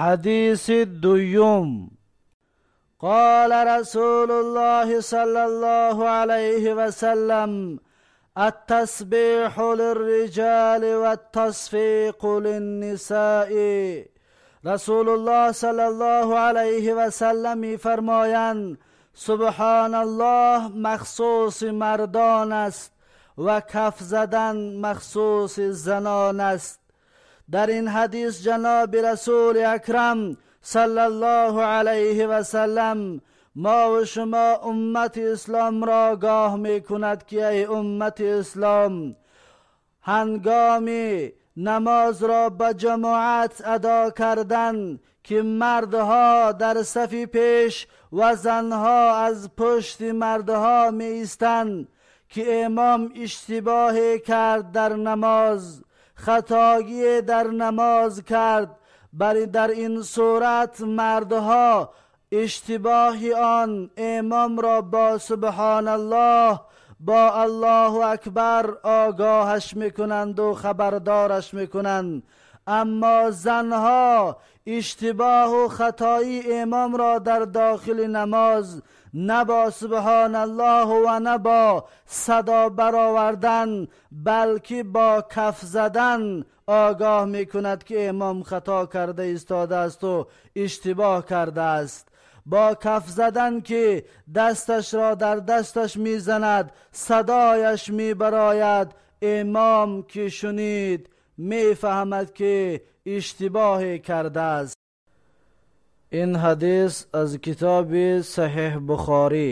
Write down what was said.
حدیث دویم قال رسول الله صلى الله عليه وسلم التسبيح للرجال والتصفيق للنساء. رسول الله صلی الله علیه و سلم میفرمایند سبحان الله مخصوص مردان است و کف زدن مخصوص زنان است. در این حدیث جناب رسول اکرم صلی الله علیه و سلم ما و شما امت اسلام را آگاه می کند که ای امت اسلام هنگامی نماز را به جماعت ادا کردن که مردها در صفی پیش و زنها از پشت مردها می ایستند که امام اشتباه کرد در نماز. خطاگی در نماز کرد. بر در این صورت مردها اشتباه آن امام را با سبحان الله با الله اکبر آگاهش می‌کنند و خبردارش می‌کنند. اما زنها اشتباه و خطایی امام را در داخل نماز نه با سبحان الله و نه با صدا برآوردن بلکه با کف زدن آگاه می کند که امام خطا کرده ایستاده است و اشتباه کرده است. با کف زدن که دستش را در دستش می‌زند صدایش میبراید. امام که شنید мефаҳмад ки иштибоҳе кардааст. ин ҳадис аз китоби саҳиҳ бухорӣ.